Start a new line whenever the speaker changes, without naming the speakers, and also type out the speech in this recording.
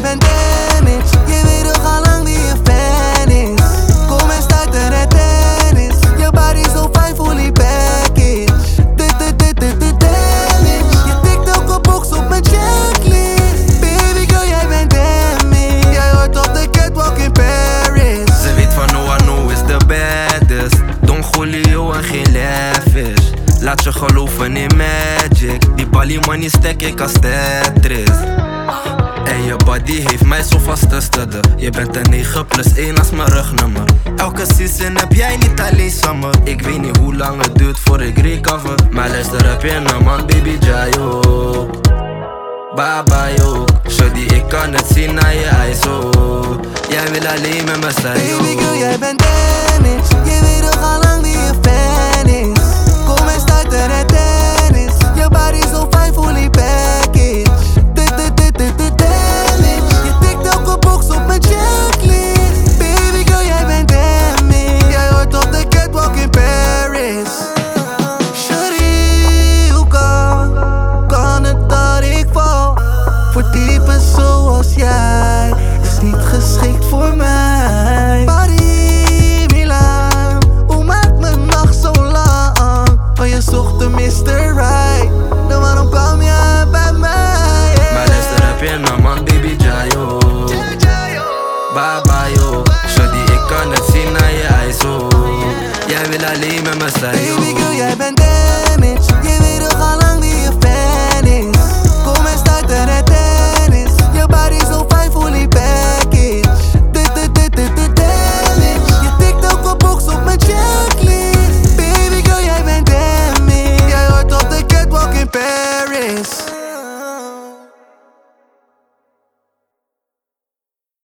bent damaged Je weet toch al lang wie je fan is. Kom en start er het tennis. Je body zo fijn, fully package. Dit, dit, dit, dit, dit, damage Je tikt elke box op mijn checklist. Baby girl, jij bent damaged Jij hoort op de catwalk in Paris.
Ze weet van no I know is the baddest. Don Julio en geen lavish Laat je geloven in magic. Die money stack ik als Tetris body heeft mij zo vast te studden. Je bent een 9 plus 1 als mijn rugnummer. Elke season heb jij niet alleen summer. Ik weet niet hoe lang het duurt voor ik recover. Maar luister heb je een man baby Jayo Baba yo ik kan het zien naar je eyes oh Jij wil alleen met me zijn
Baby girl, jij bent damaged Je weet toch al lang wie je fan
Baba yo. Shorty ik kan het zien naar je eyes oh Jij wil